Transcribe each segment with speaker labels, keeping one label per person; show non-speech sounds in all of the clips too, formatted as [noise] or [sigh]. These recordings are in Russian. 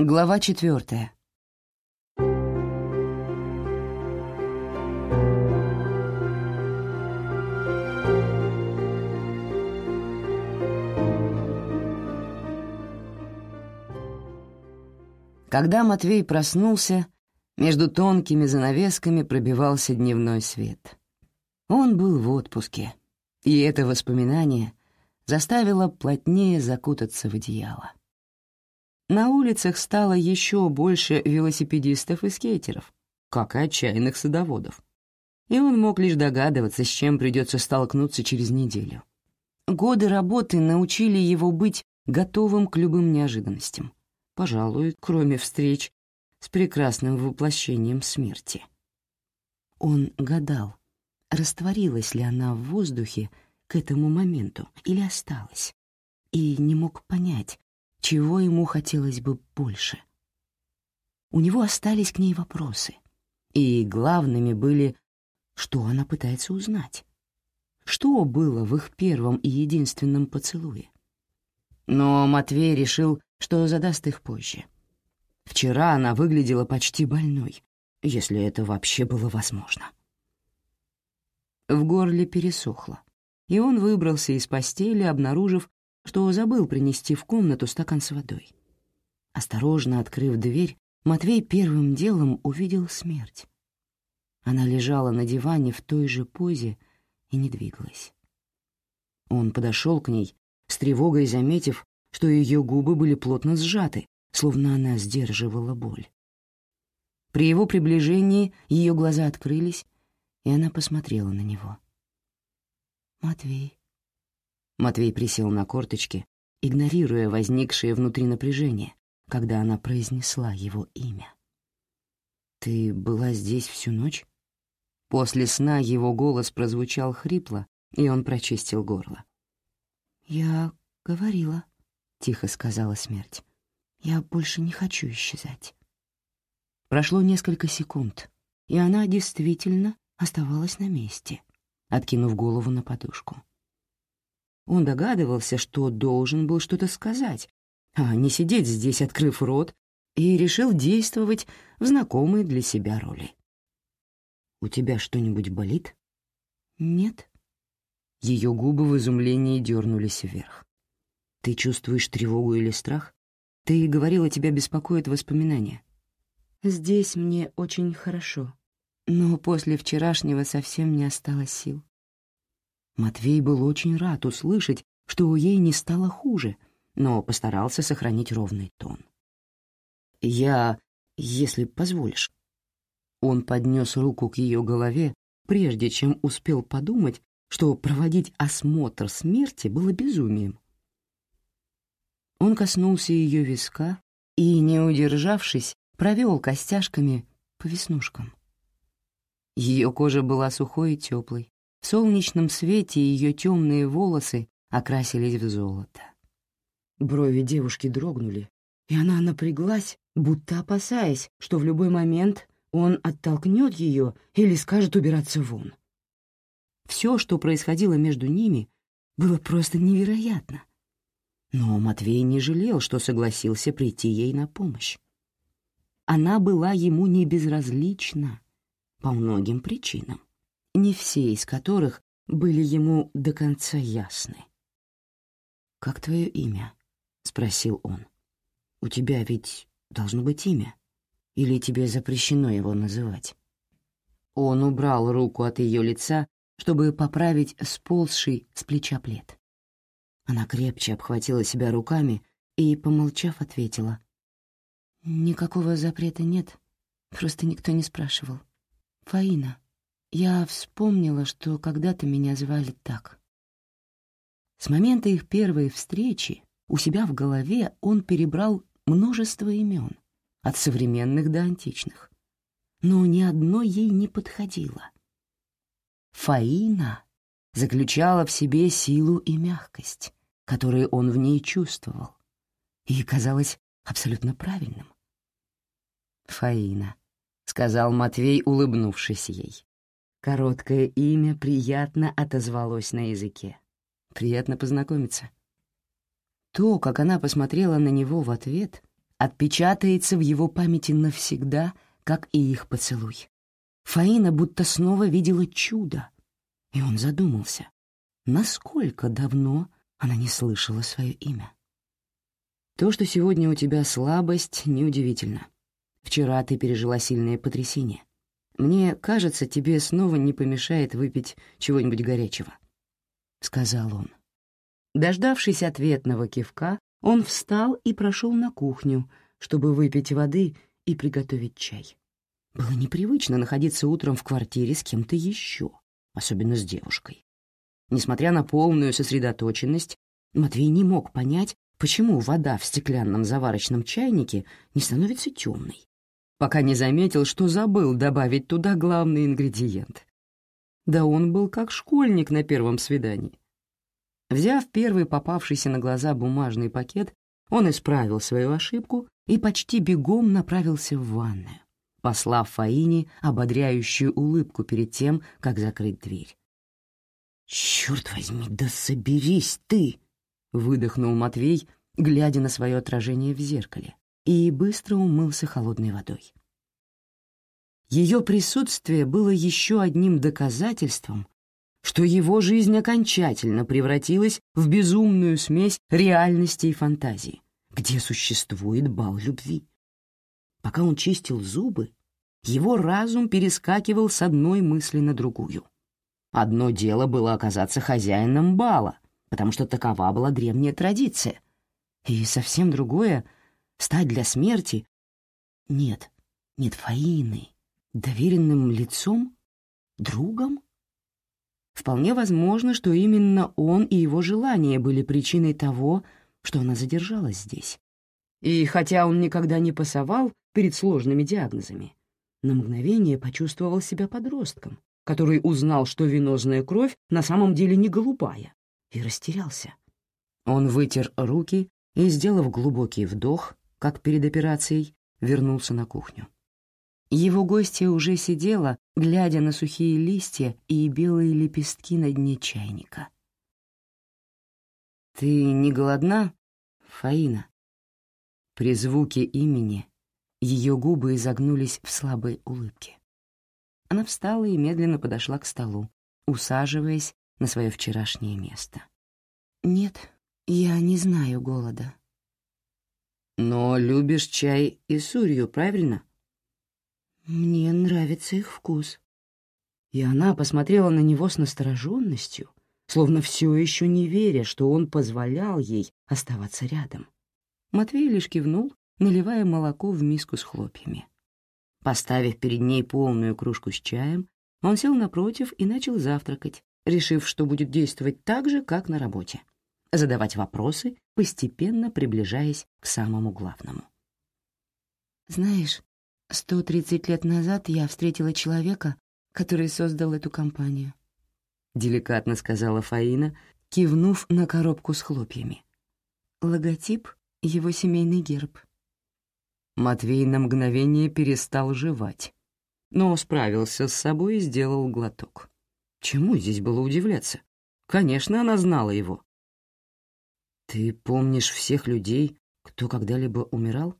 Speaker 1: Глава четвертая. Когда Матвей проснулся, между тонкими занавесками пробивался дневной свет. Он был в отпуске, и это воспоминание заставило плотнее закутаться в одеяло. На улицах стало еще больше велосипедистов и скейтеров, как и отчаянных садоводов. И он мог лишь догадываться, с чем придется столкнуться через неделю. Годы работы научили его быть готовым к любым неожиданностям пожалуй, кроме встреч с прекрасным воплощением смерти. Он гадал, растворилась ли она в воздухе к этому моменту или осталась, и не мог понять, чего ему хотелось бы больше. У него остались к ней вопросы, и главными были, что она пытается узнать. Что было в их первом и единственном поцелуе? Но Матвей решил что задаст их позже. Вчера она выглядела почти больной, если это вообще было возможно. В горле пересохло, и он выбрался из постели, обнаружив, что забыл принести в комнату стакан с водой. Осторожно открыв дверь, Матвей первым делом увидел смерть. Она лежала на диване в той же позе и не двигалась. Он подошел к ней, с тревогой заметив, что ее губы были плотно сжаты, словно она сдерживала боль. При его приближении ее глаза открылись, и она посмотрела на него. «Матвей». Матвей присел на корточки, игнорируя возникшее внутри напряжение, когда она произнесла его имя. «Ты была здесь всю ночь?» После сна его голос прозвучал хрипло, и он прочистил горло. «Я говорила». — тихо сказала смерть. «Я больше не хочу исчезать». Прошло несколько секунд, и она действительно оставалась на месте, откинув голову на подушку. Он догадывался, что должен был что-то сказать, а не сидеть здесь, открыв рот, и решил действовать в знакомой для себя роли. «У тебя что-нибудь болит?» «Нет». Ее губы в изумлении дернулись вверх. Ты чувствуешь тревогу или страх? Ты говорила, тебя беспокоят воспоминания. Здесь мне очень хорошо, но после вчерашнего совсем не осталось сил. Матвей был очень рад услышать, что ей не стало хуже, но постарался сохранить ровный тон. «Я, если позволишь». Он поднес руку к ее голове, прежде чем успел подумать, что проводить осмотр смерти было безумием. Он коснулся ее виска и, не удержавшись, провел костяшками по веснушкам. Ее кожа была сухой и теплой. В солнечном свете ее темные волосы окрасились в золото. Брови девушки дрогнули, и она напряглась, будто опасаясь, что в любой момент он оттолкнет ее или скажет убираться вон. Все, что происходило между ними, было просто невероятно. Но Матвей не жалел, что согласился прийти ей на помощь. Она была ему не безразлична по многим причинам, не все из которых были ему до конца ясны. «Как твое имя?» — спросил он. «У тебя ведь должно быть имя, или тебе запрещено его называть?» Он убрал руку от ее лица, чтобы поправить сползший с плеча плед. Она крепче обхватила себя руками и, помолчав, ответила. «Никакого запрета нет, просто никто не спрашивал. Фаина, я вспомнила, что когда-то меня звали так». С момента их первой встречи у себя в голове он перебрал множество имен, от современных до античных. Но ни одно ей не подходило. Фаина заключала в себе силу и мягкость, которые он в ней чувствовал, и казалось абсолютно правильным. «Фаина», — сказал Матвей, улыбнувшись ей. Короткое имя приятно отозвалось на языке. «Приятно познакомиться». То, как она посмотрела на него в ответ, отпечатается в его памяти навсегда, как и их поцелуй. Фаина будто снова видела чудо, и он задумался, насколько давно она не слышала свое имя. То, что сегодня у тебя слабость, неудивительно. Вчера ты пережила сильное потрясение. Мне кажется, тебе снова не помешает выпить чего-нибудь горячего», — сказал он. Дождавшись ответного кивка, он встал и прошел на кухню, чтобы выпить воды и приготовить чай. Было непривычно находиться утром в квартире с кем-то еще, особенно с девушкой. Несмотря на полную сосредоточенность, Матвей не мог понять, почему вода в стеклянном заварочном чайнике не становится темной, пока не заметил, что забыл добавить туда главный ингредиент. Да он был как школьник на первом свидании. Взяв первый попавшийся на глаза бумажный пакет, он исправил свою ошибку и почти бегом направился в ванную, послав Фаине ободряющую улыбку перед тем, как закрыть дверь. «Черт возьми, да соберись ты!» — выдохнул Матвей, глядя на свое отражение в зеркале, и быстро умылся холодной водой. Ее присутствие было еще одним доказательством, что его жизнь окончательно превратилась в безумную смесь реальности и фантазии, где существует бал любви. Пока он чистил зубы, его разум перескакивал с одной мысли на другую — Одно дело было оказаться хозяином бала, потому что такова была древняя традиция. И совсем другое — стать для смерти... Нет, нет, Фаины, доверенным лицом, другом. Вполне возможно, что именно он и его желания были причиной того, что она задержалась здесь. И хотя он никогда не пасовал перед сложными диагнозами, на мгновение почувствовал себя подростком, который узнал, что венозная кровь на самом деле не голубая, и растерялся. Он вытер руки и, сделав глубокий вдох, как перед операцией, вернулся на кухню. Его гостья уже сидела, глядя на сухие листья и белые лепестки на дне чайника. «Ты не голодна, Фаина?» При звуке имени ее губы изогнулись в слабой улыбке. Она встала и медленно подошла к столу, усаживаясь на свое вчерашнее место. «Нет, я не знаю голода». «Но любишь чай и сурью, правильно?» «Мне нравится их вкус». И она посмотрела на него с настороженностью, словно все еще не веря, что он позволял ей оставаться рядом. Матвей лишь кивнул, наливая молоко в миску с хлопьями. Поставив перед ней полную кружку с чаем, он сел напротив и начал завтракать, решив, что будет действовать так же, как на работе. Задавать вопросы, постепенно приближаясь к самому главному. «Знаешь, 130 лет назад я встретила человека, который создал эту компанию», — деликатно сказала Фаина, кивнув на коробку с хлопьями. «Логотип — его семейный герб. Матвей на мгновение перестал жевать, но справился с собой и сделал глоток. Чему здесь было удивляться? Конечно, она знала его. «Ты помнишь всех людей, кто когда-либо умирал?»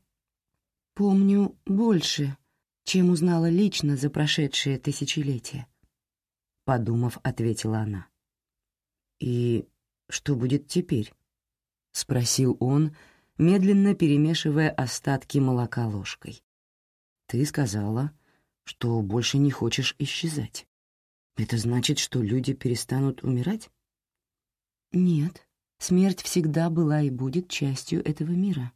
Speaker 1: «Помню больше, чем узнала лично за прошедшее тысячелетие», — подумав, ответила она. «И что будет теперь?» — спросил он, — медленно перемешивая остатки молока ложкой. «Ты сказала, что больше не хочешь исчезать. Это значит, что люди перестанут умирать?» «Нет, смерть всегда была и будет частью этого мира.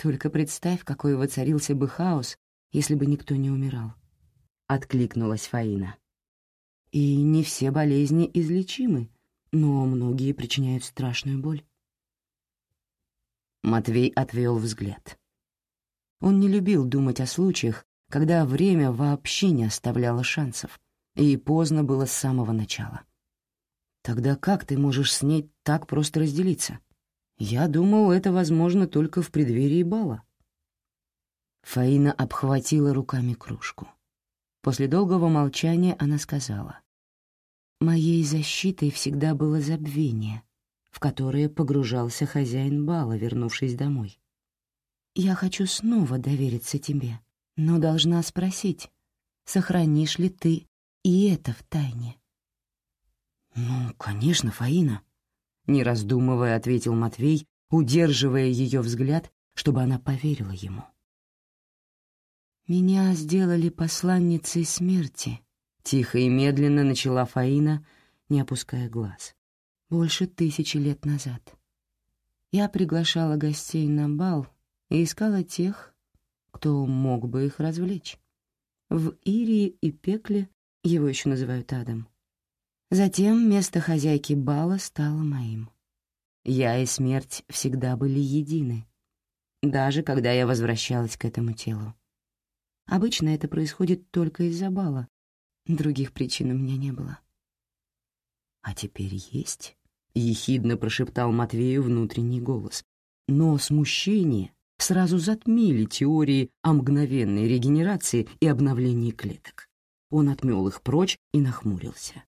Speaker 1: Только представь, какой воцарился бы хаос, если бы никто не умирал», — откликнулась Фаина. «И не все болезни излечимы, но многие причиняют страшную боль. Матвей отвел взгляд. Он не любил думать о случаях, когда время вообще не оставляло шансов, и поздно было с самого начала. Тогда как ты можешь с ней так просто разделиться? Я думал, это возможно только в преддверии бала. Фаина обхватила руками кружку. После долгого молчания она сказала. «Моей защитой всегда было забвение, в которое погружался хозяин бала, вернувшись домой. Я хочу снова довериться тебе, но должна спросить, сохранишь ли ты и это в тайне?»
Speaker 2: «Ну, конечно, Фаина», — не раздумывая, ответил Матвей, удерживая ее взгляд, чтобы она поверила ему.
Speaker 1: «Меня сделали посланницей смерти», — тихо и медленно начала Фаина, не опуская глаз. «Больше тысячи лет назад. Я приглашала гостей на бал и искала тех, кто мог бы их развлечь. В Ирии и Пекле его еще называют адом. Затем место хозяйки бала стало моим. Я и смерть всегда были едины, даже когда я возвращалась к этому телу. Обычно это происходит только из-за бала. Других причин у меня не было.
Speaker 2: «А теперь есть?» — ехидно прошептал Матвею внутренний голос. Но смущение сразу затмили теории о мгновенной регенерации и обновлении клеток. Он отмел их прочь и нахмурился.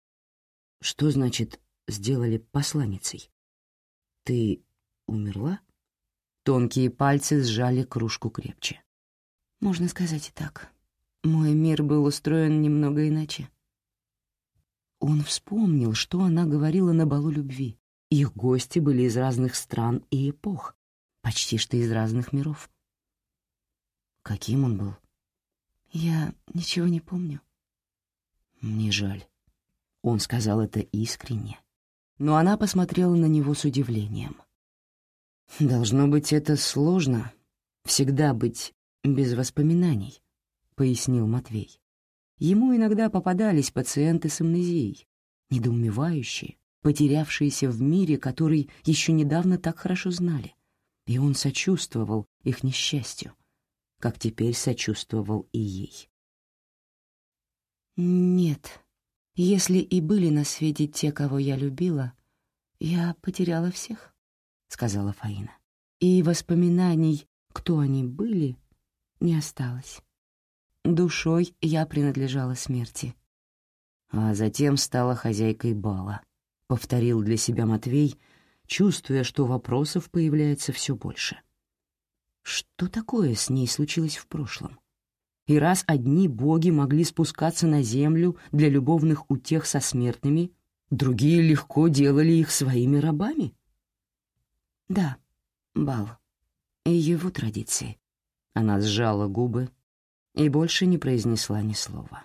Speaker 2: «Что значит «сделали посланницей»? Ты умерла?» Тонкие пальцы сжали кружку крепче.
Speaker 1: Можно сказать и так. Мой мир был устроен немного иначе. Он вспомнил, что она говорила на балу любви. Их гости были из разных стран и эпох, почти что из разных миров.
Speaker 2: Каким он был?
Speaker 1: Я ничего не помню.
Speaker 2: Мне жаль. Он сказал это искренне. Но она посмотрела на него с удивлением. Должно быть, это сложно. Всегда быть без воспоминаний», — пояснил Матвей. Ему иногда попадались пациенты с амнезией, недоумевающие, потерявшиеся в мире, который еще недавно так хорошо знали, и он сочувствовал их несчастью, как теперь сочувствовал и ей.
Speaker 1: «Нет, если и были на свете те, кого я любила, я потеряла всех», — сказала Фаина. «И воспоминаний, кто они были, не осталось. Душой я принадлежала смерти.
Speaker 2: А затем стала хозяйкой бала, — повторил для себя Матвей, чувствуя, что вопросов появляется все больше. Что такое с ней случилось в прошлом? И раз одни боги могли спускаться на землю для любовных утех со смертными, другие легко делали их своими рабами?
Speaker 1: Да, бал. И его традиции.
Speaker 2: Она сжала губы и больше не произнесла ни слова.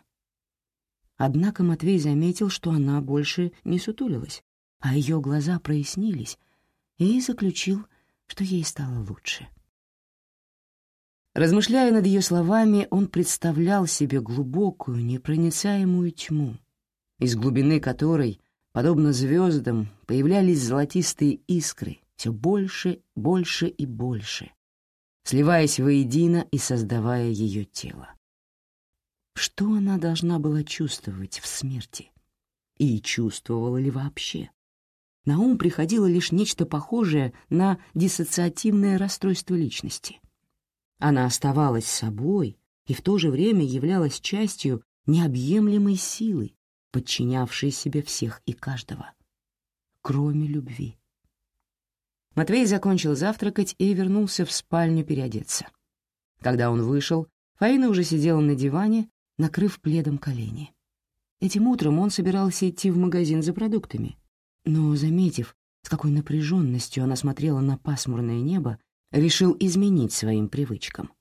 Speaker 1: Однако Матвей заметил, что она больше не сутулилась, а ее глаза прояснились, и заключил, что ей стало лучше.
Speaker 2: Размышляя над ее словами, он представлял себе глубокую, непроницаемую тьму, из глубины которой, подобно звездам, появлялись золотистые искры, все больше, больше и больше, сливаясь воедино и создавая ее тело. Что она должна была чувствовать в смерти? И чувствовала ли вообще? На ум приходило лишь нечто похожее на диссоциативное расстройство личности. Она оставалась собой и в то же время являлась частью необъемлемой силы, подчинявшей себе всех и каждого, кроме любви. Матвей закончил завтракать и вернулся в спальню переодеться. Когда он вышел, Фаина уже сидела на диване, накрыв пледом колени. Этим утром он собирался идти в магазин за продуктами, но, заметив, с какой напряженностью она смотрела на пасмурное небо, решил изменить своим привычкам.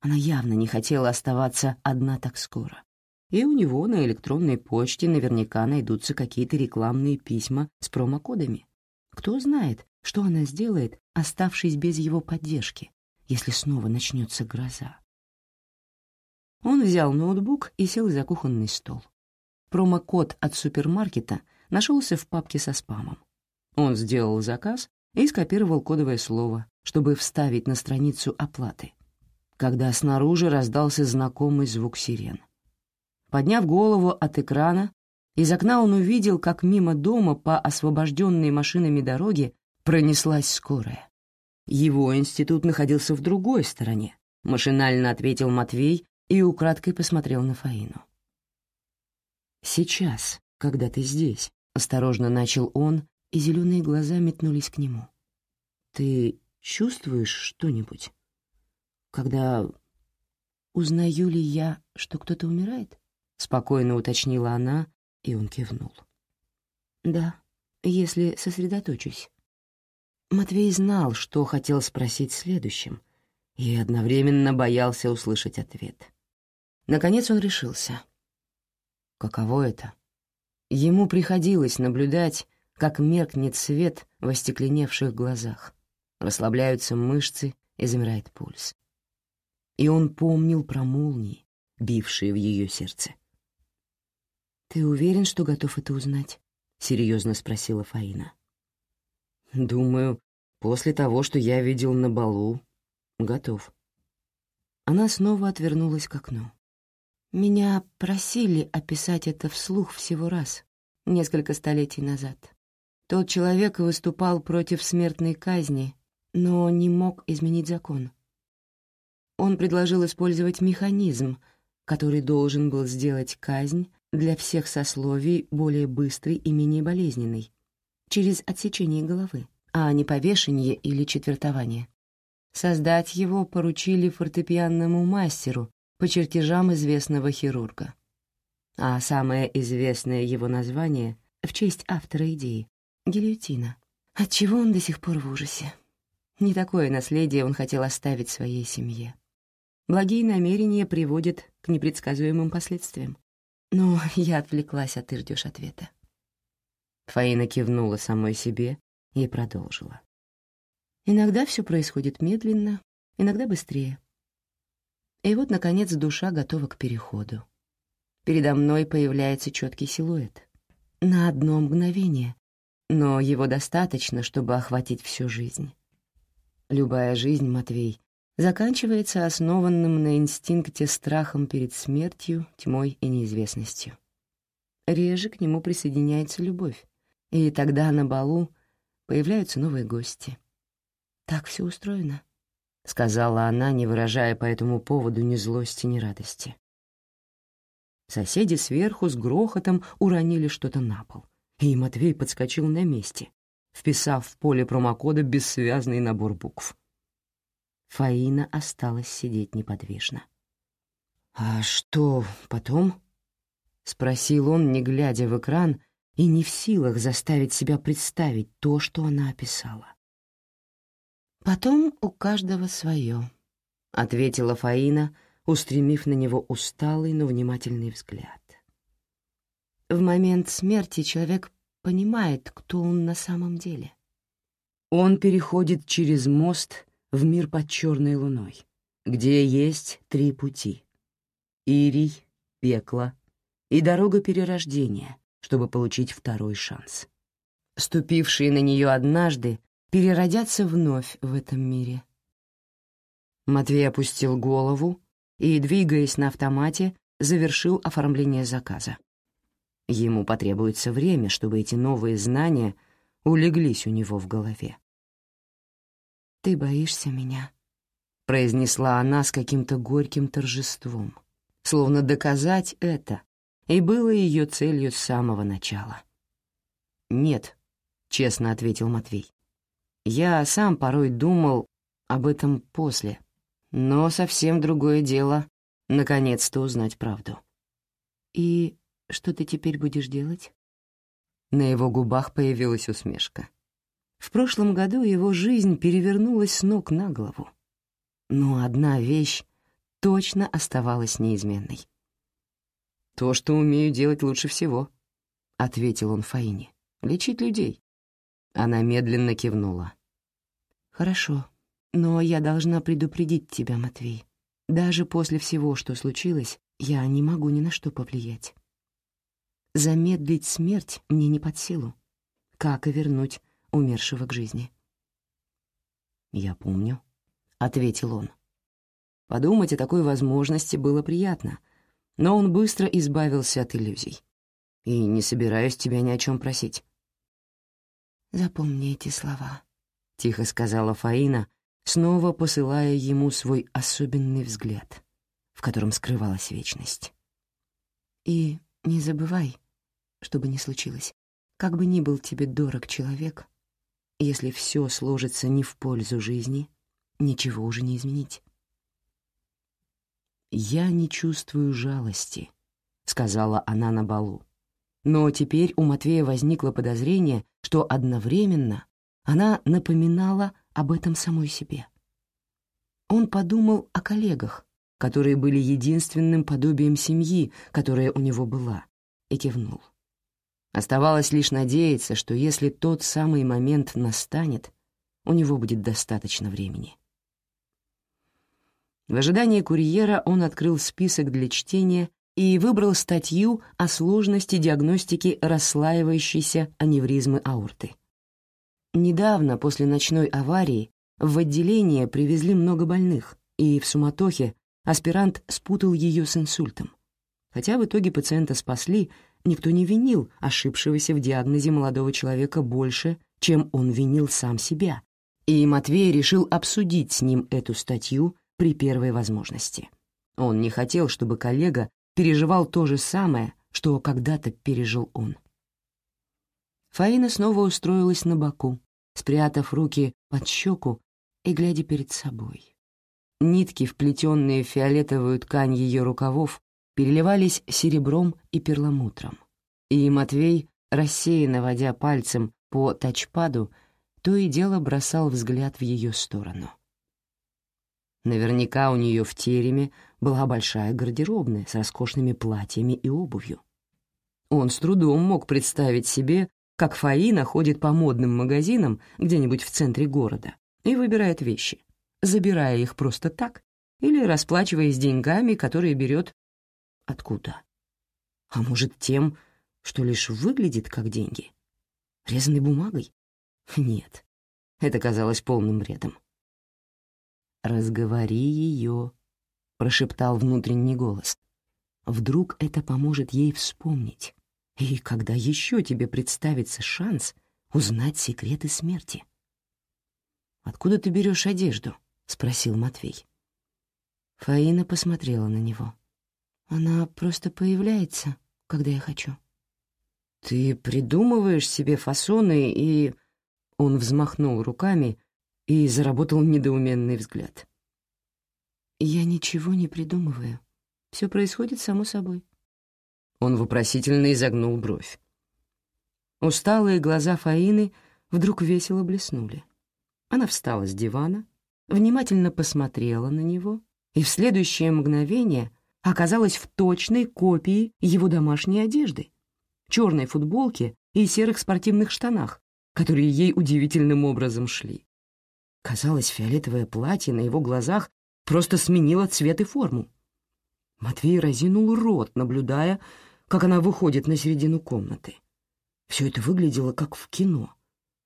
Speaker 2: Она явно не хотела оставаться одна так скоро. И у него на электронной почте наверняка найдутся какие-то рекламные письма с промокодами. Кто знает, что она сделает, оставшись без его поддержки, если снова начнется гроза? Он взял ноутбук и сел за кухонный стол. Промокод от супермаркета нашелся в папке со спамом. Он сделал заказ и скопировал кодовое слово, чтобы вставить на страницу оплаты, когда снаружи раздался знакомый звук сирен. Подняв голову от экрана, из окна он увидел, как мимо дома по освобожденной машинами дороге пронеслась скорая. Его институт находился в другой стороне, машинально ответил Матвей и украдкой посмотрел на Фаину. «Сейчас, когда ты здесь», — осторожно начал он, и зеленые глаза метнулись к нему. «Ты чувствуешь что-нибудь?»
Speaker 1: когда... Узнаю ли я, что кто-то умирает? Спокойно уточнила она, и он кивнул. Да, если сосредоточусь. Матвей знал, что хотел спросить следующим, и одновременно боялся услышать ответ. Наконец он решился. Каково это? Ему приходилось наблюдать, как меркнет свет в остекленевших глазах, расслабляются мышцы и замирает пульс. И он помнил про молнии, бившие в ее сердце. «Ты уверен, что готов это узнать?» — серьезно спросила Фаина. «Думаю, после того, что я видел на балу, готов». Она снова отвернулась к окну. «Меня просили описать это вслух всего раз, несколько столетий назад. Тот человек выступал против смертной казни, но не мог изменить закон. Он предложил использовать механизм, который должен был сделать казнь для всех сословий более быстрой и менее болезненной, через отсечение головы, а не повешение или четвертование. Создать его поручили фортепианному мастеру по чертежам известного хирурга. А самое известное его название — в честь автора идеи — гильотина. Отчего он до сих пор в ужасе? Не такое наследие он хотел оставить своей семье. Благие намерения приводят к непредсказуемым последствиям. Но я отвлеклась от ирдёж ответа. Фаина кивнула самой себе и продолжила. Иногда все происходит медленно, иногда быстрее. И вот, наконец, душа готова к переходу. Передо мной появляется четкий силуэт. На одно мгновение, но его достаточно, чтобы охватить всю жизнь. Любая жизнь, Матвей, заканчивается основанным на инстинкте страхом перед смертью, тьмой и неизвестностью. Реже к нему присоединяется любовь, и тогда на балу появляются новые гости. «Так все устроено», — сказала она, не выражая по этому поводу ни злости, ни радости. Соседи сверху с грохотом уронили что-то на пол, и Матвей подскочил на месте, вписав в поле промокода бессвязный набор букв. Фаина осталась сидеть неподвижно. «А что потом?» — спросил он, не глядя в экран и не в силах заставить себя представить то, что она описала. «Потом у каждого свое», — ответила Фаина, устремив на него усталый, но внимательный взгляд. В момент смерти человек понимает, кто он на самом деле. Он переходит через мост в мир под черной луной, где есть три пути — Ирий, пекло и дорога перерождения, чтобы получить второй шанс. Ступившие на нее однажды переродятся вновь в этом мире. Матвей опустил голову и, двигаясь на автомате, завершил оформление заказа. Ему потребуется время, чтобы эти новые знания улеглись у него в голове. «Ты боишься меня?» — произнесла она с каким-то горьким торжеством, словно доказать это, и было ее целью с самого начала. «Нет», — честно ответил Матвей. «Я сам порой думал об этом после, но совсем другое дело — наконец-то узнать правду». «И что ты теперь будешь делать?» На его губах появилась усмешка. В прошлом году его жизнь перевернулась с ног на голову. Но одна вещь точно оставалась неизменной. «То, что умею делать лучше всего», — ответил он Фаине. «Лечить людей». Она медленно кивнула. «Хорошо, но я должна предупредить тебя, Матвей. Даже после всего, что случилось, я не могу ни на что повлиять. Замедлить смерть мне не под силу. Как и вернуть умершего к жизни. «Я помню», — ответил он. Подумать о такой возможности было приятно, но он быстро избавился от иллюзий. «И не собираюсь тебя ни о чем просить». «Запомни эти слова», — тихо сказала Фаина, снова посылая ему свой особенный взгляд, в котором скрывалась вечность. «И не забывай, что бы ни случилось, как бы ни был тебе дорог человек, если все сложится не в пользу жизни, ничего уже не изменить.
Speaker 2: «Я не чувствую жалости», — сказала она на балу. Но теперь у Матвея возникло подозрение, что одновременно она напоминала об этом самой себе. Он подумал о коллегах, которые были единственным подобием семьи, которая у него была, и кивнул. Оставалось лишь надеяться, что если тот самый момент настанет, у него будет достаточно времени. В ожидании курьера он открыл список для чтения и выбрал статью о сложности диагностики расслаивающейся аневризмы аорты. Недавно, после ночной аварии, в отделение привезли много больных, и в суматохе аспирант спутал ее с инсультом. Хотя в итоге пациента спасли, никто не винил ошибшегося в диагнозе молодого человека больше, чем он винил сам себя, и Матвей решил обсудить с ним эту статью при первой возможности. Он не хотел, чтобы коллега переживал то же самое, что когда-то пережил он. Фаина снова устроилась на боку, спрятав руки под щеку и глядя перед собой. Нитки, вплетенные в фиолетовую ткань ее рукавов, переливались серебром и перламутром. И Матвей, рассеянно водя пальцем по тачпаду, то и дело бросал взгляд в ее сторону. Наверняка у нее в тереме была большая гардеробная с роскошными платьями и обувью. Он с трудом мог представить себе, как Фаина ходит по модным магазинам где-нибудь в центре города и выбирает вещи, забирая их просто так или расплачиваясь деньгами, которые берет откуда. А может, тем, что лишь выглядит как деньги? Резаной бумагой? Нет, это казалось полным бредом. «Разговори ее», — прошептал внутренний голос. «Вдруг это поможет ей вспомнить. И когда еще тебе представится шанс узнать секреты смерти?» «Откуда ты берешь одежду?» — спросил Матвей. Фаина посмотрела на него. «Она просто появляется, когда я хочу». «Ты придумываешь себе фасоны и...» Он взмахнул руками и заработал недоуменный взгляд. «Я ничего не придумываю. Все происходит само собой». Он вопросительно изогнул бровь. Усталые глаза Фаины вдруг весело блеснули. Она встала с дивана, внимательно посмотрела на него и в следующее мгновение оказалась в точной копии его домашней одежды, черной футболке и серых спортивных штанах, которые ей удивительным образом шли. Казалось, фиолетовое платье на его глазах просто сменило цвет и форму. Матвей разинул рот, наблюдая, как она выходит на середину комнаты. Все это выглядело как в кино,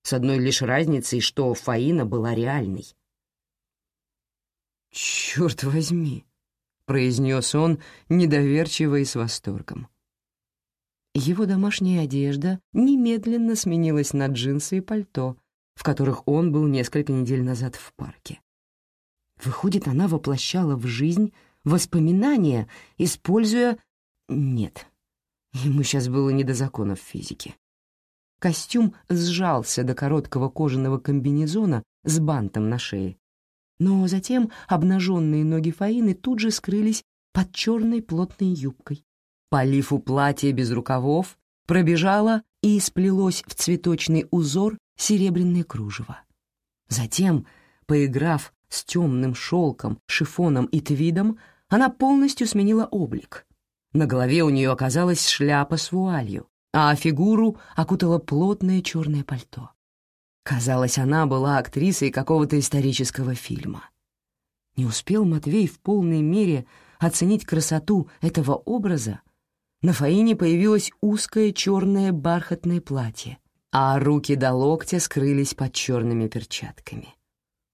Speaker 2: с одной лишь разницей, что Фаина была реальной. «Черт возьми!» — произнес он недоверчиво и с восторгом. Его домашняя одежда немедленно сменилась на джинсы и пальто, в которых он был несколько недель назад в парке. Выходит, она воплощала в жизнь воспоминания, используя... Нет, ему сейчас было не до законов физики. Костюм сжался до короткого кожаного комбинезона с бантом на шее, но затем обнаженные ноги Фаины тут же скрылись под черной плотной юбкой. По лифу платья без рукавов пробежало и сплелось в цветочный узор серебряное кружево. Затем, поиграв с темным шелком, шифоном и твидом, она полностью сменила облик. На голове у нее оказалась шляпа с вуалью, а фигуру окутало плотное черное пальто. Казалось, она была актрисой какого-то исторического фильма. Не успел Матвей в полной мере оценить красоту этого образа, на Фаине появилось узкое черное бархатное платье, а руки до локтя скрылись под черными перчатками.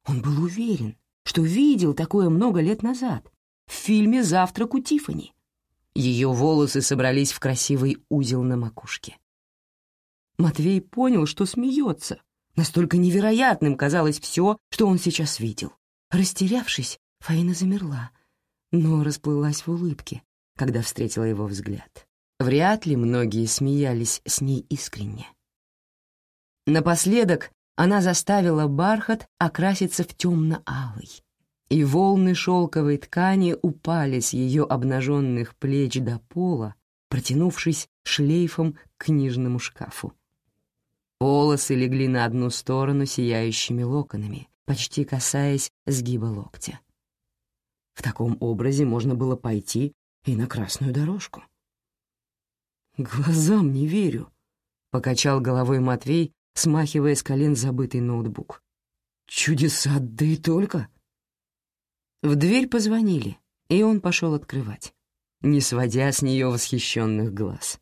Speaker 2: Он был уверен, что видел такое много лет назад в фильме «Завтрак у Тиффани». Ее волосы собрались в красивый узел на макушке. Матвей понял, что смеется. Настолько невероятным казалось все, что он сейчас видел. Растерявшись, Фаина замерла, но расплылась в улыбке, когда встретила его взгляд. Вряд ли многие смеялись с ней искренне. Напоследок она заставила бархат окраситься в темно-алый.
Speaker 1: и волны шелковой ткани упали с ее обнаженных плеч до пола, протянувшись шлейфом к книжному шкафу. Волосы легли на одну сторону сияющими локонами, почти касаясь сгиба локтя. В таком образе можно было пойти и на красную дорожку. «Глазам не верю», — покачал головой Матвей, смахивая с колен забытый ноутбук. «Чудеса, да и только!» В дверь позвонили, и он пошел открывать, не сводя с нее восхищенных глаз.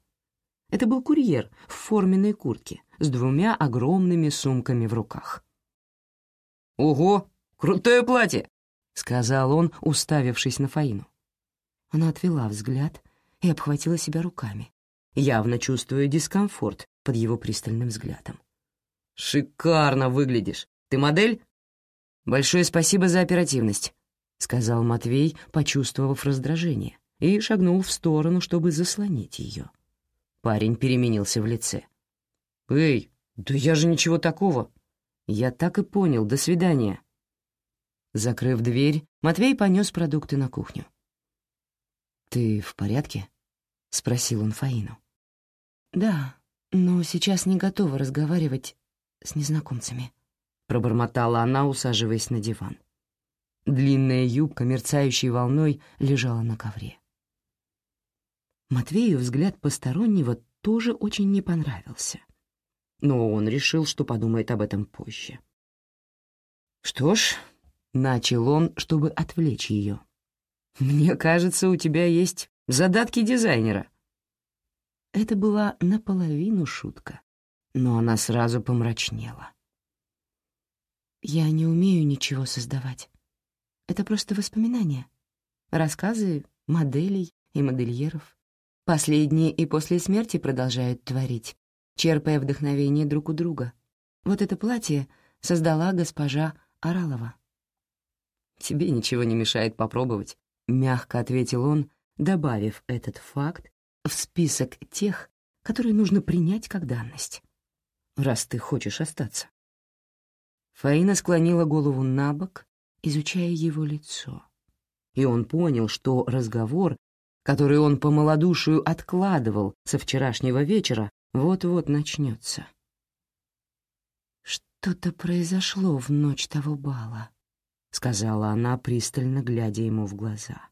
Speaker 1: Это был курьер в форменной куртке с двумя огромными сумками в руках. «Ого, крутое платье!» — сказал он, уставившись на Фаину. Она отвела взгляд и обхватила себя руками, явно чувствуя дискомфорт под его пристальным взглядом. «Шикарно выглядишь! Ты модель?» «Большое спасибо за оперативность», — сказал Матвей, почувствовав раздражение, и шагнул в сторону, чтобы заслонить ее. Парень переменился в лице. «Эй, да я же ничего такого!» «Я так и понял. До свидания». Закрыв дверь, Матвей понес продукты на кухню. «Ты в порядке?» — спросил он Фаину. «Да, но сейчас не готова разговаривать с незнакомцами», — пробормотала она, усаживаясь на диван. Длинная юбка, мерцающей волной, лежала на ковре. Матвею взгляд постороннего тоже очень не понравился. Но он решил, что подумает об этом позже. «Что ж», — начал он, чтобы отвлечь ее, — «мне кажется, у тебя есть задатки дизайнера». Это была наполовину шутка но она сразу помрачнела. «Я не умею ничего создавать. Это просто воспоминания, рассказы моделей и модельеров. Последние и после смерти продолжают творить, черпая вдохновение друг у друга. Вот это платье создала госпожа Аралова». «Тебе ничего не мешает попробовать», — мягко ответил он, добавив этот факт в список тех, которые нужно принять как данность раз ты хочешь остаться. Фаина склонила голову на бок, изучая его лицо. И он понял, что разговор, который он по малодушию откладывал со вчерашнего вечера, вот-вот начнется. «Что-то произошло в ночь того бала», — сказала она, пристально глядя ему в глаза.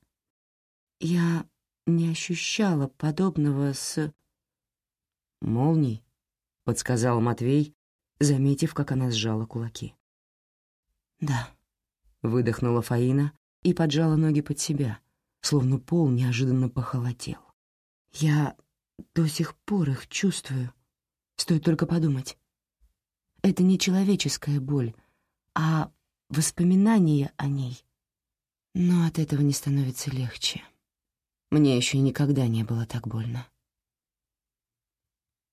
Speaker 1: «Я не ощущала подобного с...» «Молний?» — подсказал Матвей, заметив, как она сжала кулаки. «Да», — выдохнула Фаина и поджала ноги под себя, словно пол неожиданно похолодел. «Я до сих пор их чувствую. Стоит только подумать. Это не человеческая боль, а воспоминания о ней. Но от этого не становится легче. Мне еще никогда не было так больно.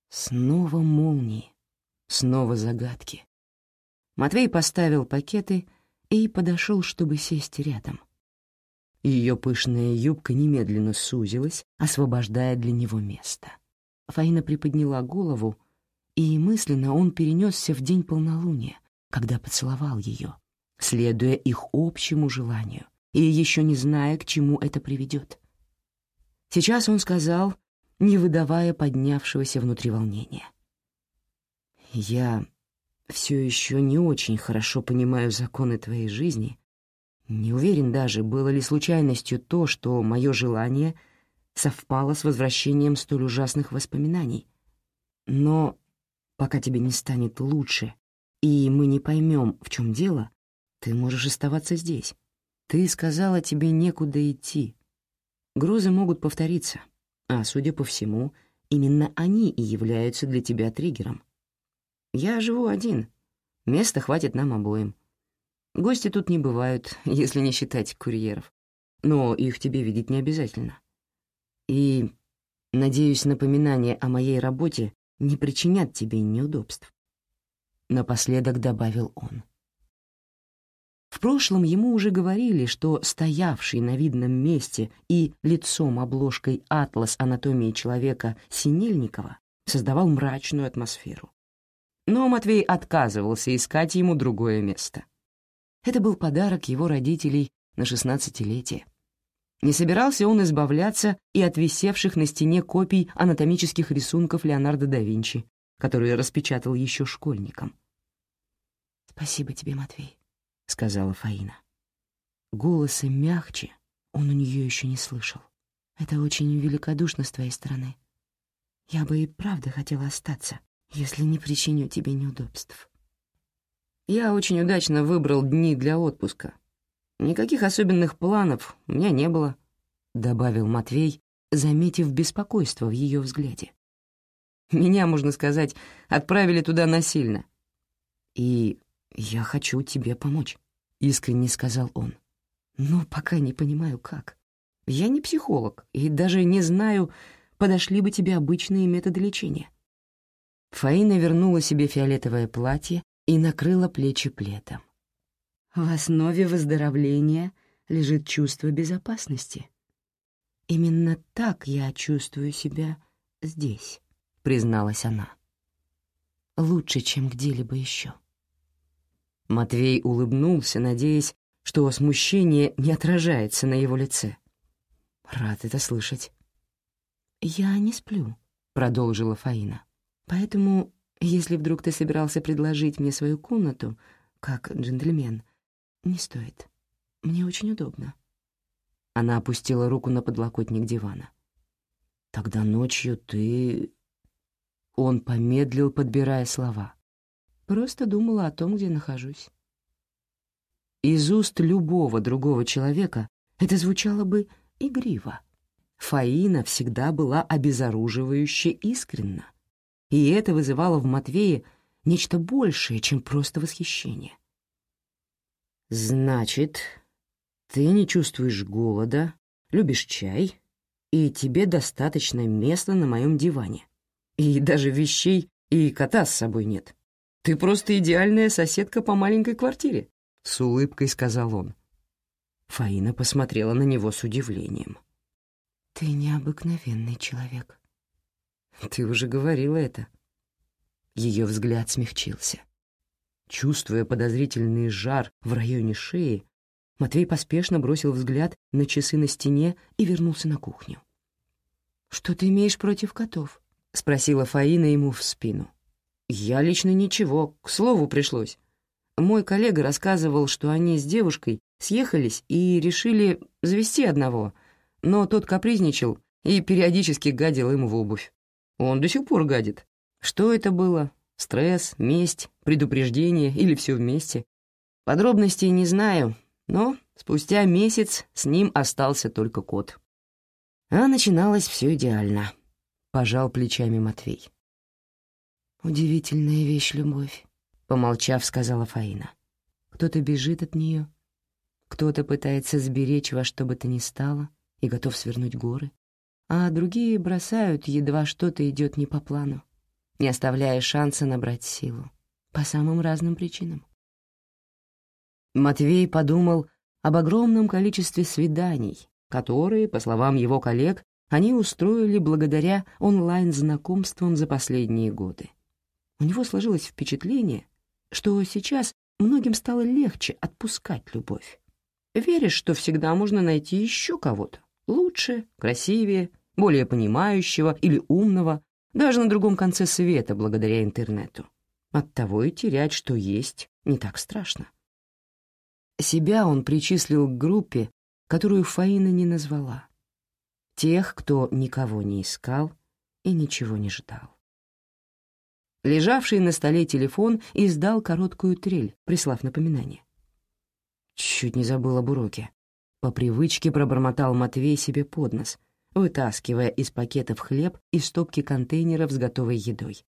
Speaker 1: Снова молнии, снова загадки. Матвей поставил пакеты и подошел, чтобы сесть рядом. Ее пышная юбка немедленно сузилась, освобождая для него место. Фаина приподняла голову, и мысленно он перенесся в день полнолуния, когда поцеловал ее, следуя их общему желанию и еще не зная, к чему это приведет. Сейчас он сказал, не выдавая поднявшегося внутри волнения. «Я все еще не очень хорошо понимаю законы твоей жизни. Не уверен даже, было ли случайностью то, что мое желание совпало с возвращением столь ужасных воспоминаний. Но пока тебе не станет лучше, и мы не поймем, в чем дело, ты можешь оставаться здесь. Ты сказала, тебе некуда идти. Грозы могут повториться, а, судя по всему, именно они и являются для тебя триггером. Я живу один. Места хватит нам обоим. Гости тут не бывают, [laughs] если не считать курьеров. Но их тебе видеть не обязательно. И, надеюсь, напоминания о моей работе не причинят тебе неудобств. Напоследок добавил он. В прошлом ему уже говорили, что стоявший на видном месте и лицом обложкой «Атлас анатомии человека» Синельникова создавал мрачную атмосферу. Но Матвей отказывался искать ему другое место. Это был подарок его родителей на шестнадцатилетие. Не собирался он избавляться и от висевших на стене копий анатомических рисунков Леонардо да Винчи, которые распечатал еще школьником. «Спасибо тебе, Матвей», — сказала Фаина. Голоса мягче он у нее еще не слышал. «Это очень великодушно с твоей стороны. Я бы и правда хотела остаться, если не причиню тебе неудобств». Я очень удачно выбрал дни для отпуска. Никаких особенных планов у меня не было, — добавил Матвей, заметив беспокойство в ее взгляде. Меня, можно сказать, отправили туда насильно. И я хочу тебе помочь, — искренне сказал он. Но пока не понимаю, как. Я не психолог и даже не знаю, подошли бы тебе обычные методы лечения. Фаина вернула себе фиолетовое платье и накрыла плечи пледом. В основе выздоровления лежит чувство безопасности. Именно так я чувствую себя здесь, призналась она. Лучше, чем где-либо еще. Матвей улыбнулся, надеясь, что смущение не отражается на его лице. Рад это слышать. «Я не сплю», — продолжила Фаина. «Поэтому если вдруг ты собирался предложить мне свою комнату, как джентльмен, не стоит. Мне очень удобно». Она опустила руку на подлокотник дивана. «Тогда ночью ты...» Он помедлил, подбирая слова. «Просто думала о том, где нахожусь». Из уст любого другого человека это звучало бы игриво. Фаина всегда была обезоруживающе искренна и это вызывало в Матвее нечто большее, чем просто восхищение. «Значит, ты не чувствуешь голода, любишь чай, и тебе достаточно места на моем диване, и даже вещей и кота с собой нет. Ты просто идеальная соседка по маленькой квартире», — с улыбкой сказал он. Фаина посмотрела на него с удивлением. «Ты необыкновенный человек», ты уже говорила это. Ее взгляд смягчился. Чувствуя подозрительный жар в районе шеи, Матвей поспешно бросил взгляд на часы на стене и вернулся на кухню. «Что ты имеешь против котов?» — спросила Фаина ему в спину. «Я лично ничего, к слову пришлось. Мой коллега рассказывал, что они с девушкой съехались и решили завести одного, но тот капризничал и периодически гадил им в обувь. Он до сих пор гадит. Что это было? Стресс, месть, предупреждение или все вместе? Подробностей не знаю, но спустя месяц с ним остался только кот. А начиналось все идеально. Пожал плечами Матвей. «Удивительная вещь, любовь», — помолчав, сказала Фаина. «Кто-то бежит от нее, кто-то пытается сберечь во что бы то ни стало и готов свернуть горы, а другие бросают, едва что-то идет не по плану, не оставляя шанса набрать силу, по самым разным причинам. Матвей подумал об огромном количестве свиданий, которые, по словам его коллег, они устроили благодаря онлайн-знакомствам за последние годы. У него сложилось впечатление, что сейчас многим стало легче отпускать любовь. Веришь, что всегда можно найти еще кого-то, лучше, красивее, более понимающего или умного, даже на другом конце света благодаря интернету. Оттого и терять, что есть, не так страшно. Себя он причислил к группе, которую Фаина не назвала. Тех, кто никого не искал и ничего не ждал. Лежавший на столе телефон издал короткую трель, прислав напоминание. Чуть не забыл об уроке. По привычке пробормотал Матвей себе под нос, вытаскивая из пакетов хлеб и стопки контейнеров с готовой едой.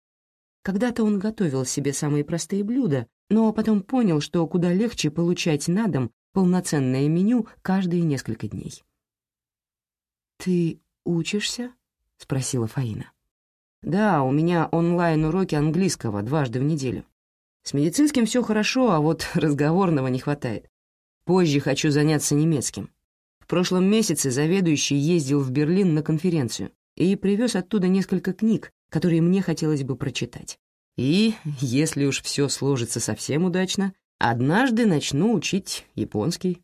Speaker 1: Когда-то он готовил себе самые простые блюда, но потом понял, что куда легче получать на дом полноценное меню каждые несколько дней. «Ты учишься?» — спросила Фаина. «Да, у меня онлайн-уроки английского дважды в неделю. С медицинским все хорошо, а вот [laughs] разговорного не хватает. Позже хочу заняться немецким. В прошлом месяце заведующий ездил в Берлин на конференцию и привез оттуда несколько книг, которые мне хотелось бы прочитать. И, если уж все сложится совсем удачно, Однажды начну учить японский».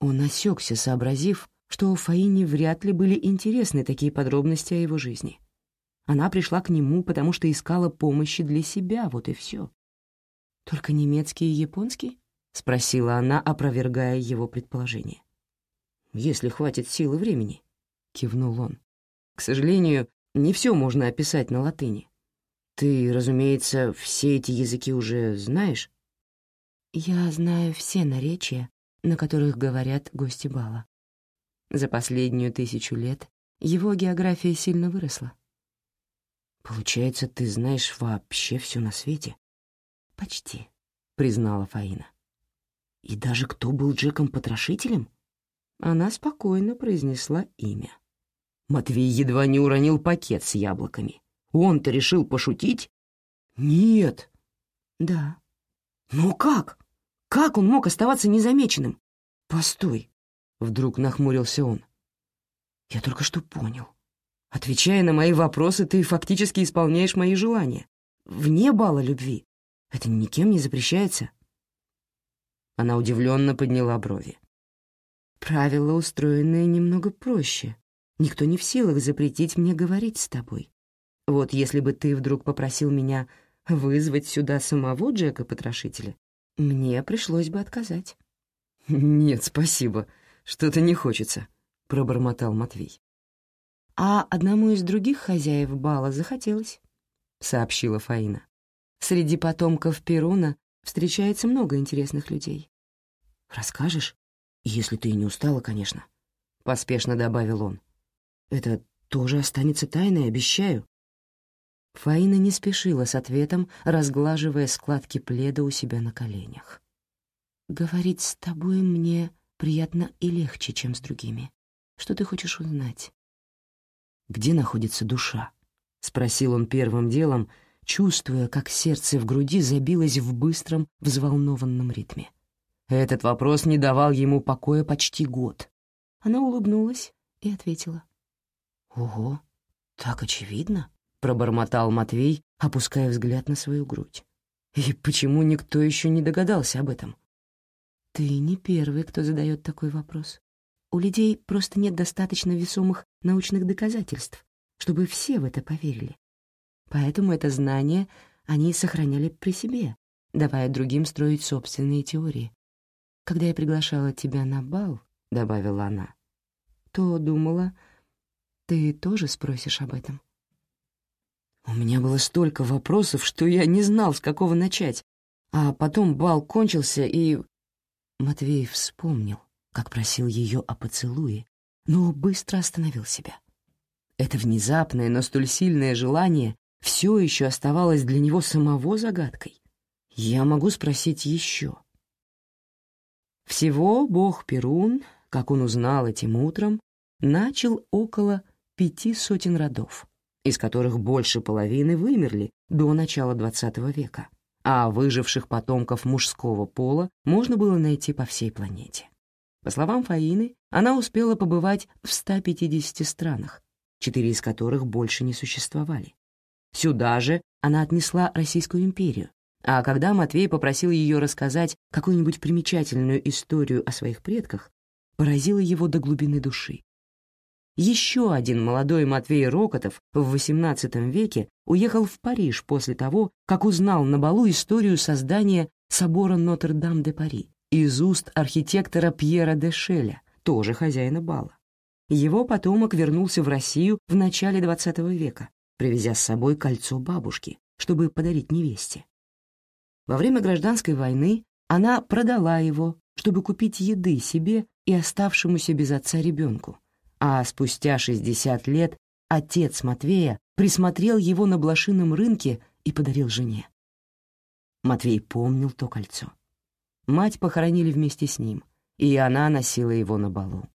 Speaker 1: Он осекся, сообразив, что Фаине вряд ли были интересны такие подробности о его жизни. Она пришла к нему, потому что искала помощи для себя, вот и все. «Только немецкий и японский?» — спросила она, опровергая его предположение. «Если хватит сил и времени», — кивнул он. «К сожалению, не все можно описать на латыни. Ты, разумеется, все эти языки уже знаешь?»
Speaker 2: «Я знаю все наречия, на которых говорят гости бала. За последнюю тысячу лет его география сильно выросла.
Speaker 1: «Получается, ты знаешь вообще все на свете?»
Speaker 2: «Почти», —
Speaker 1: признала Фаина. «И даже кто был Джеком-потрошителем?» Она спокойно произнесла имя. Матвей едва не уронил пакет с яблоками. Он-то решил пошутить? Нет.
Speaker 2: Да.
Speaker 1: Но как? Как он мог оставаться незамеченным? Постой. Вдруг нахмурился он. Я только что понял. Отвечая на мои вопросы, ты фактически исполняешь мои желания. Вне бала любви. Это никем не запрещается. Она удивленно подняла брови.
Speaker 2: Правила устроены немного проще. Никто не в силах запретить мне говорить с тобой. Вот если бы ты вдруг попросил меня вызвать сюда самого Джека-потрошителя, мне пришлось бы отказать.
Speaker 1: «Нет, спасибо, что-то не хочется», — пробормотал Матвей.
Speaker 2: «А одному из других хозяев бала захотелось», — сообщила Фаина. «Среди потомков Перуна встречается много интересных людей».
Speaker 1: «Расскажешь? Если ты не устала, конечно», — поспешно добавил он. «Это тоже останется тайной, обещаю».
Speaker 2: Фаина не спешила с ответом, разглаживая складки пледа у себя на коленях. «Говорить с тобой мне приятно и легче, чем с другими. Что ты хочешь узнать?»
Speaker 1: «Где находится душа?» — спросил он первым делом, чувствуя, как сердце в груди забилось в быстром, взволнованном ритме. Этот вопрос не давал ему покоя почти год.
Speaker 2: Она улыбнулась и ответила.
Speaker 1: «Ого, так очевидно?» пробормотал Матвей, опуская взгляд на свою грудь. И почему никто еще не догадался об этом?
Speaker 2: Ты не первый, кто задает такой вопрос. У людей просто нет достаточно весомых научных доказательств, чтобы все в это поверили. Поэтому это знание они сохраняли при себе, давая другим строить собственные теории. Когда я приглашала тебя на бал, — добавила она, — то думала, ты тоже спросишь об этом.
Speaker 1: У меня было столько вопросов, что я не знал, с какого начать. А потом бал кончился, и... Матвей вспомнил, как просил ее о поцелуе, но быстро остановил себя. Это внезапное, но столь сильное желание все еще оставалось для него самого загадкой. Я могу спросить еще. Всего бог Перун, как он узнал этим утром, начал около пяти сотен родов из которых больше половины вымерли до начала XX века, а выживших потомков мужского пола можно было найти по всей планете. По словам Фаины, она успела побывать в 150 странах, четыре из которых больше не существовали. Сюда же она отнесла Российскую империю, а когда Матвей попросил ее рассказать какую-нибудь примечательную историю о своих предках, поразила его до глубины души. Еще один молодой Матвей Рокотов в XVIII веке уехал в Париж после того, как узнал на балу историю создания собора Нотр-Дам-де-Пари из уст архитектора Пьера де Шеля, тоже хозяина бала. Его потомок вернулся в Россию в начале XX века, привезя с собой кольцо бабушки, чтобы подарить невесте. Во время гражданской войны она продала его, чтобы купить еды себе и оставшемуся без отца ребенку, а спустя 60 лет отец Матвея присмотрел его на блошином рынке и подарил жене. Матвей помнил то кольцо. Мать похоронили вместе с ним, и она носила его на балу.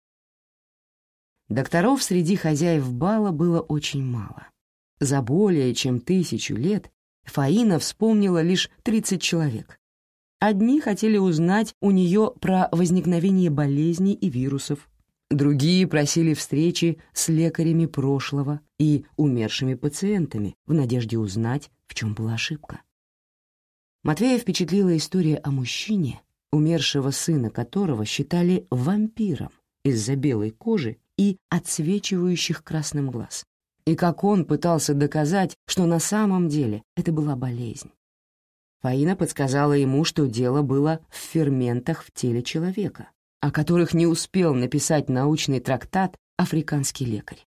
Speaker 1: Докторов среди хозяев бала было очень мало. За более чем тысячу лет Фаина вспомнила лишь 30 человек. Одни хотели узнать у нее про возникновение болезней и вирусов, Другие просили встречи с лекарями прошлого и умершими пациентами в надежде узнать, в чем была ошибка.
Speaker 2: Матвея впечатлила история о мужчине, умершего сына которого считали вампиром из-за белой кожи и отсвечивающих красным глаз, и как он пытался доказать, что на самом деле это была болезнь. Фаина подсказала ему, что дело было в ферментах в теле человека, о которых не успел написать научный трактат африканский лекарь.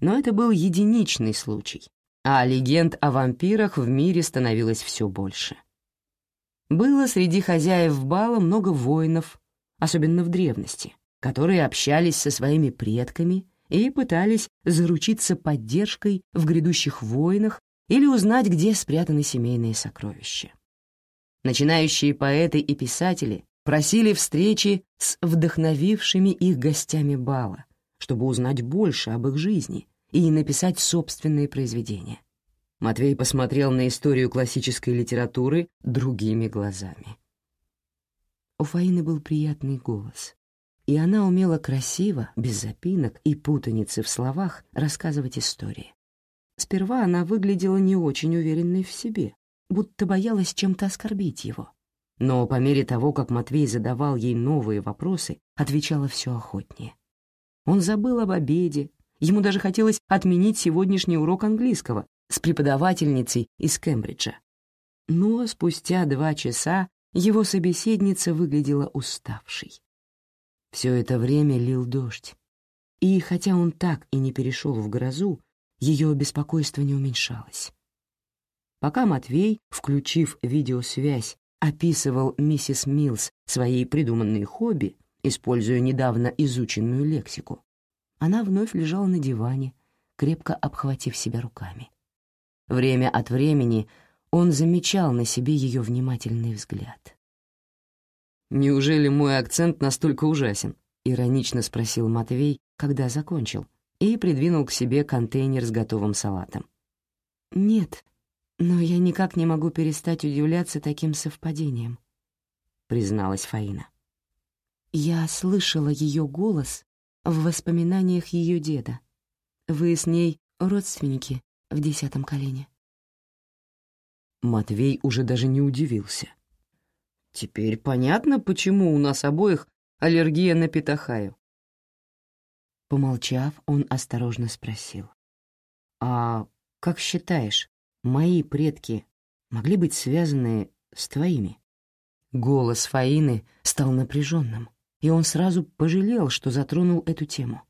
Speaker 2: Но это был единичный случай, а легенд о вампирах в мире становилось все больше. Было среди хозяев бала много воинов, особенно в древности, которые общались со своими предками и пытались заручиться поддержкой в грядущих войнах или узнать, где спрятаны семейные сокровища. Начинающие поэты и писатели просили встречи с вдохновившими их гостями бала, чтобы узнать больше об их жизни и написать собственные произведения. Матвей посмотрел на историю классической литературы другими глазами. У Фаины был приятный голос, и она умела красиво, без запинок и путаницы в словах рассказывать истории. Сперва она выглядела не очень уверенной в себе, будто боялась чем-то оскорбить его. Но по мере того, как Матвей задавал ей новые вопросы, отвечала все охотнее. Он забыл об обеде, ему даже хотелось отменить сегодняшний урок английского с преподавательницей из Кембриджа. Но спустя два часа его собеседница выглядела уставшей. Все это время лил дождь, и хотя он так и не перешел в грозу, ее беспокойство не уменьшалось. Пока Матвей, включив видеосвязь, описывал миссис Милс свои придуманные хобби, используя недавно изученную лексику, она вновь лежала на диване, крепко обхватив себя руками. Время от времени он замечал на себе ее внимательный взгляд. «Неужели мой акцент настолько ужасен?» — иронично спросил Матвей, когда закончил, и придвинул к себе контейнер с готовым салатом. «Нет, но я никак не могу перестать удивляться таким совпадением», — призналась Фаина. Я слышала ее голос в воспоминаниях ее деда. Вы с ней родственники в десятом колене. Матвей уже даже не удивился. Теперь понятно, почему у нас обоих аллергия на питахаю. Помолчав, он осторожно спросил. «А как считаешь, мои предки могли быть связаны с твоими?» Голос Фаины стал напряженным, и он сразу пожалел, что затронул эту тему.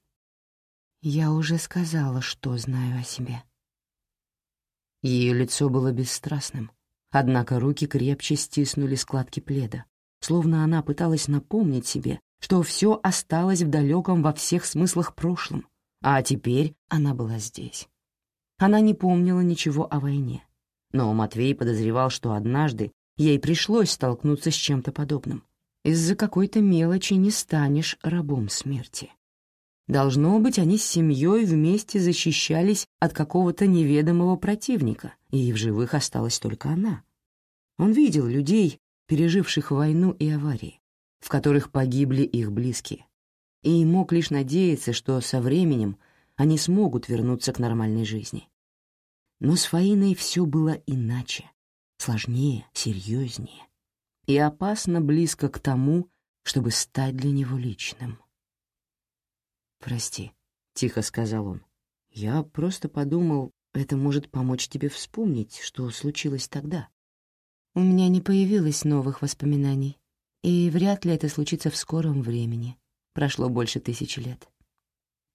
Speaker 2: «Я уже сказала, что знаю о себе». Ее лицо было бесстрастным, однако руки крепче стиснули складки пледа, словно она пыталась напомнить себе, что все осталось в далеком во всех смыслах прошлом, а теперь она была здесь. Она не помнила ничего о войне, но Матвей подозревал, что однажды ей пришлось столкнуться с чем-то подобным. Из-за какой-то мелочи не станешь рабом смерти. Должно быть, они с семьей вместе защищались от какого-то неведомого противника, и в живых осталась только она. Он видел людей, переживших войну и аварии в которых погибли их близкие, и мог лишь надеяться, что со временем они смогут вернуться к нормальной жизни. Но с Фаиной все было иначе, сложнее, серьезнее и опасно близко к тому, чтобы стать для него личным. «Прости», — тихо сказал он, — «я просто подумал, это может помочь тебе вспомнить, что случилось тогда». У меня не появилось новых воспоминаний, и вряд ли это случится в скором времени. Прошло больше тысячи лет.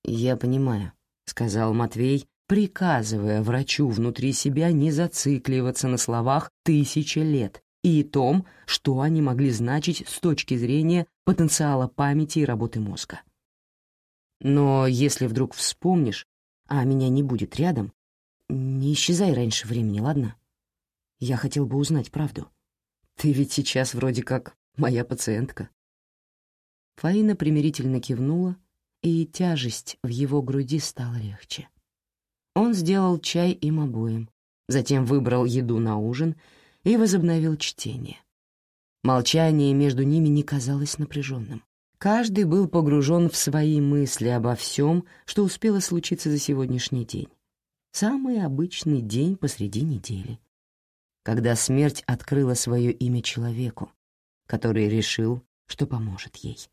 Speaker 2: «Я понимаю», — сказал Матвей, приказывая врачу внутри себя не зацикливаться на словах «тысяча лет» и том, что они могли значить с точки зрения потенциала памяти и работы мозга. Но если вдруг вспомнишь, а меня не будет рядом, не исчезай раньше времени, ладно? Я хотел бы узнать правду. Ты ведь сейчас вроде как моя пациентка». Фаина примирительно кивнула, и тяжесть в его груди стала легче. Он сделал чай им обоим, затем выбрал еду на ужин и возобновил чтение. Молчание между ними не казалось напряженным. Каждый был погружен в свои мысли обо всем, что успело случиться за сегодняшний день. Самый обычный день посреди недели.
Speaker 1: когда смерть открыла свое имя человеку, который решил, что поможет ей.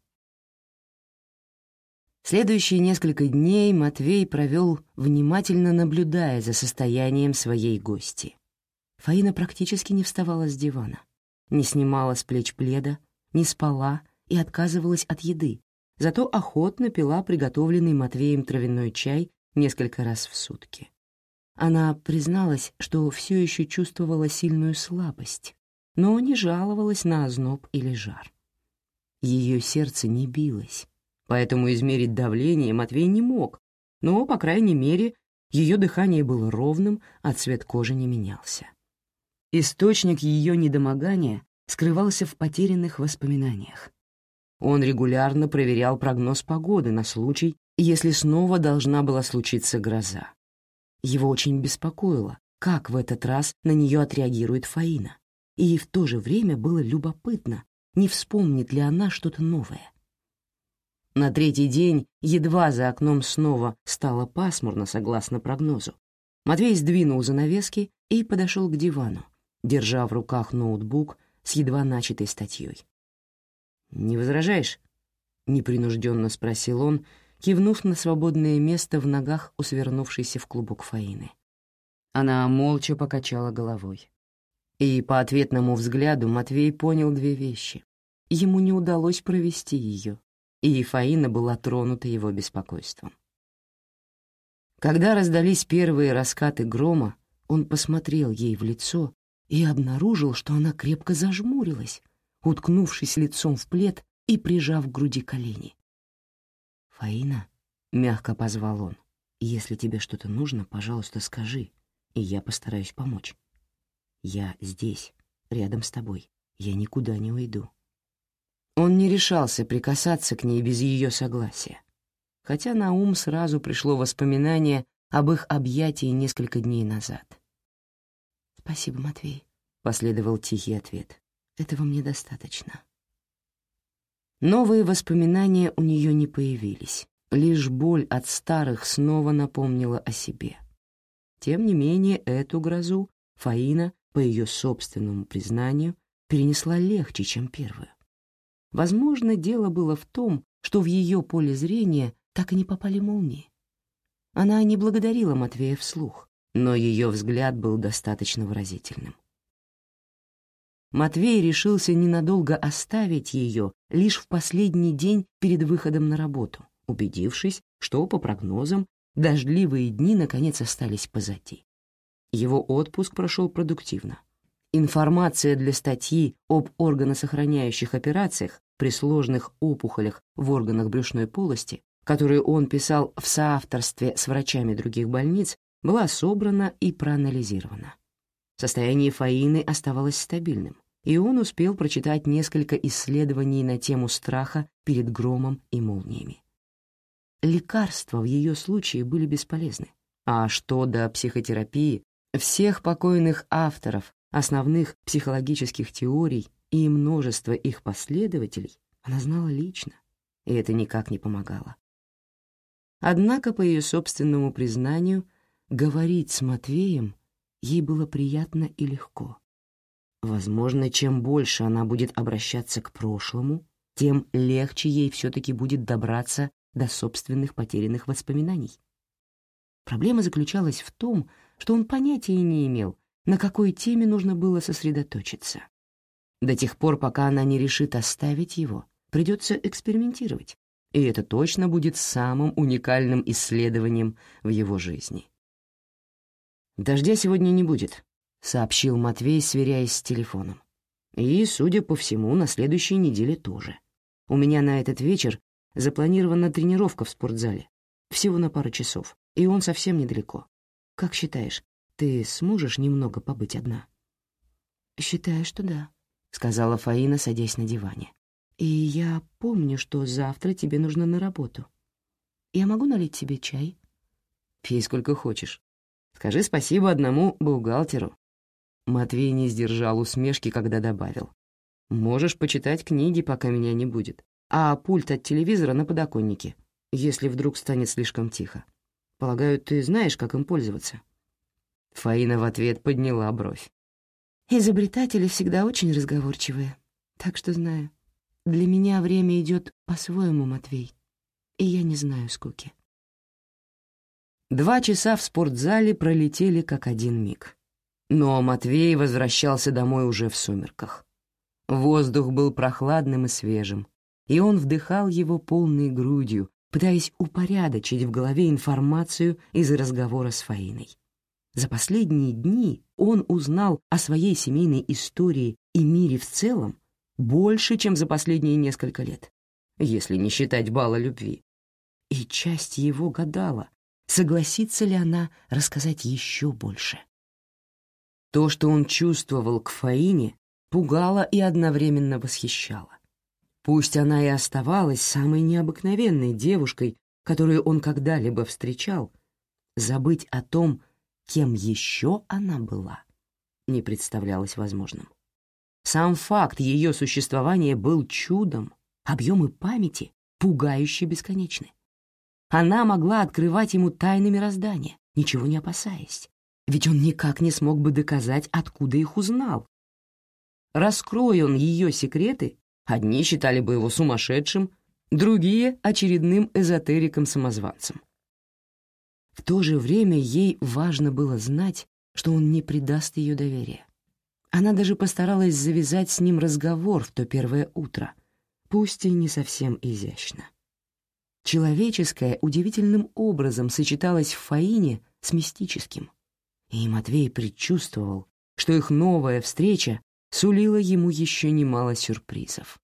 Speaker 1: Следующие несколько дней Матвей провел, внимательно наблюдая за состоянием своей гости. Фаина практически не вставала с дивана, не снимала с плеч пледа, не спала и отказывалась от еды, зато охотно пила приготовленный Матвеем травяной чай несколько раз в сутки. Она призналась, что все еще чувствовала сильную слабость, но не жаловалась на озноб или жар. Ее сердце не билось, поэтому измерить давление Матвей не мог, но, по крайней мере, ее дыхание было ровным, а цвет кожи не менялся. Источник ее недомогания скрывался в потерянных воспоминаниях. Он регулярно проверял прогноз погоды на случай, если снова должна была случиться гроза. Его очень беспокоило, как в этот раз на нее отреагирует Фаина, и в то же время было любопытно, не вспомнит ли она что-то новое. На третий день едва за окном снова стало пасмурно, согласно прогнозу. Матвей сдвинул занавески и подошел к дивану, держа в руках ноутбук с едва начатой статьей. «Не возражаешь?» — непринужденно спросил он, кивнув на свободное место в ногах у свернувшейся в клубок Фаины. Она молча покачала головой. И по ответному взгляду Матвей понял две вещи. Ему не удалось провести ее, и Фаина была тронута его беспокойством. Когда раздались первые раскаты грома, он посмотрел ей в лицо и обнаружил, что она крепко зажмурилась, уткнувшись лицом в плед и прижав к груди колени. «Фаина», — мягко позвал он, — «если тебе что-то нужно, пожалуйста, скажи, и я постараюсь помочь. Я здесь, рядом с тобой, я никуда не уйду». Он не решался прикасаться к ней без ее согласия, хотя на ум сразу пришло воспоминание об их объятии несколько дней назад. «Спасибо, Матвей», — последовал тихий ответ. «Этого мне достаточно». Новые воспоминания у нее не появились. Лишь боль от старых снова напомнила о себе. Тем не менее, эту грозу Фаина, по ее собственному признанию, перенесла легче, чем первую. Возможно, дело было в том, что в ее поле зрения так и не попали молнии. Она не благодарила Матвея вслух, но ее взгляд был достаточно выразительным. Матвей решился ненадолго оставить ее лишь в последний день перед выходом на работу, убедившись, что, по прогнозам, дождливые дни наконец остались позади. Его отпуск прошел продуктивно. Информация для статьи об органосохраняющих операциях при сложных опухолях в органах брюшной полости, которую он писал в соавторстве с врачами других больниц, была собрана и проанализирована. Состояние Фаины оставалось стабильным, и он успел прочитать несколько исследований на тему страха перед громом и молниями. Лекарства в ее случае были бесполезны. А что до психотерапии, всех покойных авторов основных психологических теорий и множество их последователей она знала лично, и это никак не помогало. Однако, по ее собственному признанию, Говорить с Матвеем ей было приятно и легко. Возможно, чем больше она будет обращаться к прошлому, тем легче ей все-таки будет добраться до собственных потерянных воспоминаний. Проблема заключалась в том, что он понятия не имел, на какой теме нужно было сосредоточиться. До тех пор, пока она не решит оставить его, придется экспериментировать, и это точно будет самым уникальным исследованием в его жизни. «Дождя сегодня не будет», — сообщил Матвей, сверяясь с телефоном. «И, судя по всему, на следующей неделе тоже. У меня на этот вечер запланирована тренировка в спортзале. Всего на пару часов, и он совсем недалеко. Как считаешь, ты сможешь немного побыть одна?» «Считаю, что да», — сказала Фаина, садясь на диване. «И я помню, что завтра тебе нужно на работу. Я могу налить тебе чай?» «Пей сколько хочешь. Скажи спасибо одному бухгалтеру». Матвей не сдержал усмешки, когда добавил. «Можешь почитать книги, пока меня не будет, а пульт от телевизора на подоконнике, если вдруг станет слишком тихо. Полагаю, ты знаешь, как им пользоваться?» Фаина в ответ подняла бровь. Изобретатели всегда очень разговорчивые, так что знаю. Для меня время идет по-своему, Матвей, и я не знаю скуки.
Speaker 2: Два часа в спортзале пролетели как один миг. Но Матвей возвращался домой уже в сумерках. Воздух был прохладным и свежим, и он вдыхал его полной грудью, пытаясь упорядочить в голове информацию из разговора с Фаиной. За последние дни он узнал о своей семейной истории и мире в целом больше, чем за последние несколько лет, если не считать бала любви. И часть его гадала, согласится ли она рассказать еще больше. То, что он чувствовал к Фаине, пугало и одновременно восхищало. Пусть она и оставалась самой необыкновенной девушкой, которую он когда-либо встречал, забыть о том, кем еще она была, не представлялось возможным. Сам факт ее существования был чудом, объемы памяти пугающе бесконечны. Она могла открывать ему тайны мироздания, ничего не опасаясь, ведь он никак не смог бы доказать, откуда их узнал. Раскрой он ее секреты, Одни считали бы его сумасшедшим, другие — очередным эзотериком-самозванцем. В то же время ей важно было знать, что он не предаст ее доверия. Она даже постаралась завязать с ним разговор в то первое утро, пусть и не совсем изящно. Человеческое удивительным образом сочеталось в Фаине с мистическим, и Матвей предчувствовал, что их новая встреча сулила ему еще немало сюрпризов.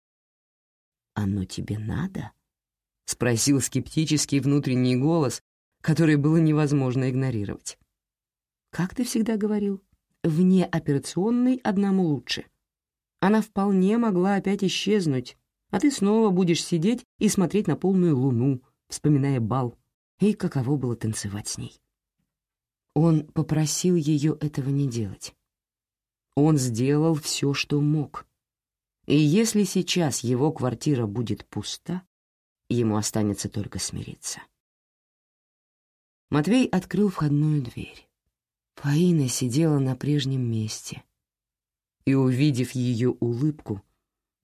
Speaker 2: «Оно тебе надо?» — спросил скептический внутренний голос, который было невозможно игнорировать. «Как ты всегда говорил, вне операционной одному лучше. Она вполне могла опять исчезнуть, а ты снова будешь сидеть и смотреть на полную луну, вспоминая бал, и каково было танцевать с ней». Он попросил ее этого не делать. Он сделал все, что мог. И если сейчас его квартира будет пуста, ему останется только смириться. Матвей открыл входную дверь. Фаина сидела на прежнем месте. И, увидев ее улыбку,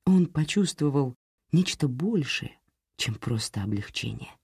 Speaker 2: он почувствовал нечто большее, чем просто облегчение.